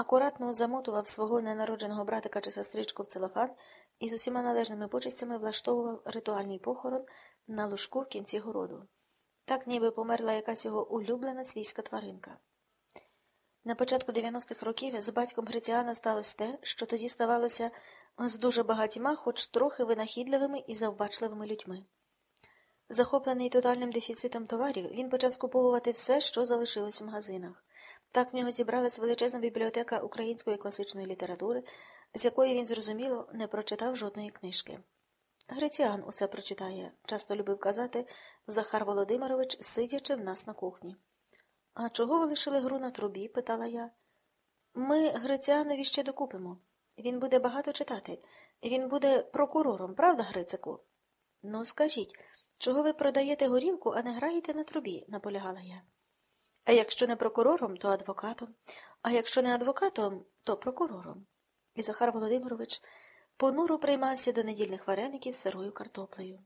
акуратно замотував свого ненародженого братика чи сестричку в целофан і з усіма належними почестями влаштовував ритуальний похорон на лужку в кінці городу. Так ніби померла якась його улюблена свійська тваринка. На початку 90-х років з батьком Гриціана сталося те, що тоді ставалося з дуже багатьма, хоч трохи винахідливими і завбачливими людьми. Захоплений тотальним дефіцитом товарів, він почав скуповувати все, що залишилось в магазинах. Так в нього зібралась величезна бібліотека української класичної літератури, з якої він, зрозуміло, не прочитав жодної книжки. Гриціан усе прочитає, часто любив казати Захар Володимирович, сидячи в нас на кухні. А чого ви лишили гру на трубі? питала я. Ми Гриціанові ще докупимо. Він буде багато читати. Він буде прокурором, правда, Грицику? Ну, скажіть, чого ви продаєте горілку, а не граєте на трубі? наполягала я. А якщо не прокурором, то адвокатом, а якщо не адвокатом, то прокурором. І Захар Володимирович понуро приймався до недільних вареників з сирою картоплею.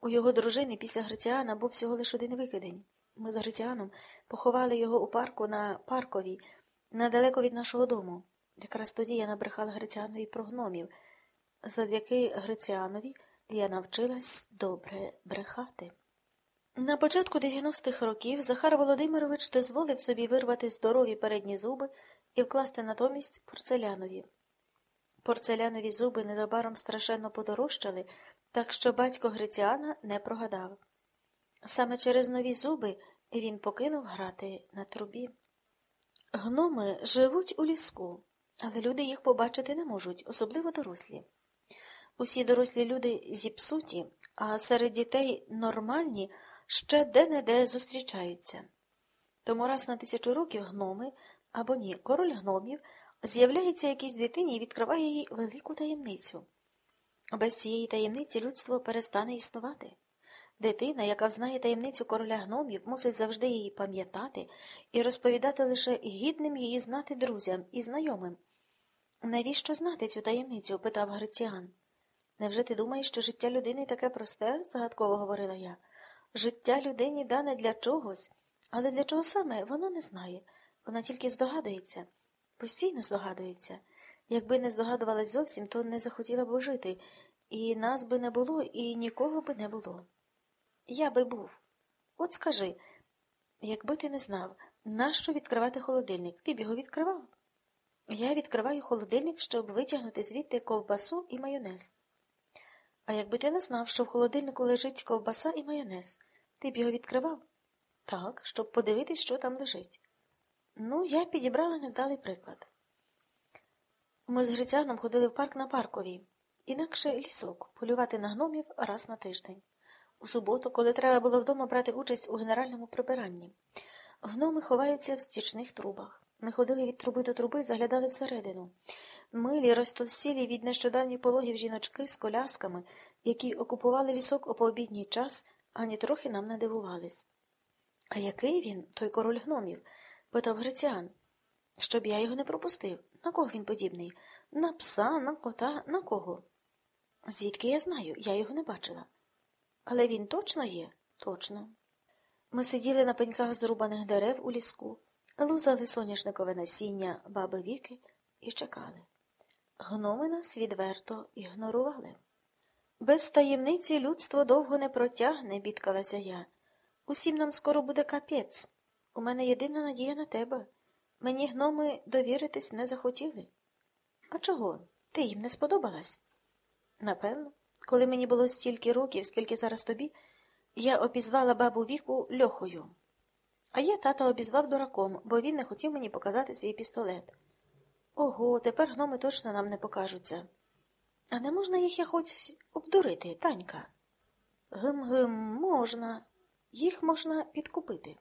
У його дружини після Гриціана був всього лише один викидень. Ми з Гриціаном поховали його у парку на парковій, недалеко від нашого дому. Якраз тоді я набрехала Гриціанові про гномів. Завдяки Гриціанові я навчилась добре брехати. На початку 90-х років Захар Володимирович дозволив собі вирвати здорові передні зуби і вкласти натомість порцелянові. Порцелянові зуби незабаром страшенно подорожчали, так що батько Гриціана не прогадав. Саме через нові зуби він покинув грати на трубі. Гноми живуть у ліску, але люди їх побачити не можуть, особливо дорослі. Усі дорослі люди зіпсуті, а серед дітей нормальні ще де-не-де зустрічаються. Тому раз на тисячу років гноми або ні, король гномів з'являється якійсь дитині і відкриває їй велику таємницю. Без цієї таємниці людство перестане існувати. Дитина, яка взнає таємницю короля гномів, мусить завжди її пам'ятати і розповідати лише гідним її знати друзям і знайомим. Навіщо знати цю таємницю? питав Гриціан. Невже ти думаєш, що життя людини таке просте? загадково говорила я. Життя людині дане для чогось, але для чого саме вона не знає. Вона тільки здогадується, постійно здогадується. Якби не здогадувалась зовсім, то не захотіла б жити, і нас би не було, і нікого би не було. Я би був. От скажи, якби ти не знав, нащо відкривати холодильник, ти б його відкривав? Я відкриваю холодильник, щоб витягнути звідти ковбасу і майонез. А якби ти не знав, що в холодильнику лежить ковбаса і майонез, ти б його відкривав? Так, щоб подивитись, що там лежить. Ну, я підібрала невдалий приклад. Ми з Грицяном ходили в парк на парковій, інакше лісок, полювати на гномів раз на тиждень. У суботу, коли треба було вдома брати участь у генеральному прибиранні. Гноми ховаються в стічних трубах. Ми ходили від труби до труби, заглядали всередину. Милі, розтовсілі від нещодавніх пологів жіночки з колясками, які окупували лісок о пообідній час, ані трохи нам не дивувались. А який він, той король гномів? питав Гриціан. Щоб я його не пропустив. На кого він подібний? На пса, на кота, на кого? Звідки я знаю? Я його не бачила. Але він точно є? Точно. Ми сиділи на пеньках зрубаних дерев у ліску, лузали соняшникове насіння баби віки і чекали. Гноми нас відверто ігнорували. Без таємниці людство довго не протягне, бідкалася я. Усім нам скоро буде капець. У мене єдина надія на тебе. Мені гноми довіритись не захотіли. А чого? Ти їм не сподобалась? Напевно, коли мені було стільки років, скільки зараз тобі, я обізвала бабу віку льохою. А я тата обізвав дураком, бо він не хотів мені показати свій пістолет. Ого, тепер гноми точно нам не покажуться. А не можна їх якось обдурити, танька? Гм-гм, можна. Їх можна підкупити.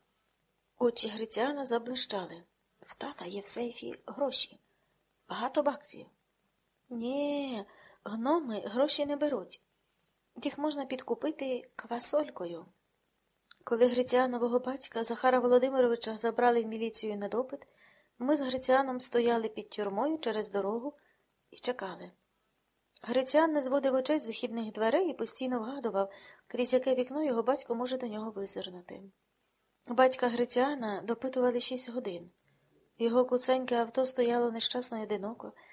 Очі Грицяна заблищали. В тата є в сейфі гроші. Багато баксів. Ні, гноми гроші не беруть. Їх можна підкупити квасолькою. Коли Грицянового батька Захара Володимировича забрали в міліцію на допит, ми з Грицяном стояли під тюрмою через дорогу і чекали. Грицян не зводив очей з вихідних дверей і постійно вгадував, крізь яке вікно його батько може до нього визирнути. Батька Грицяна допитували шість годин. Його куценьке авто стояло нещасно одиноко,